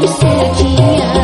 Misturadinha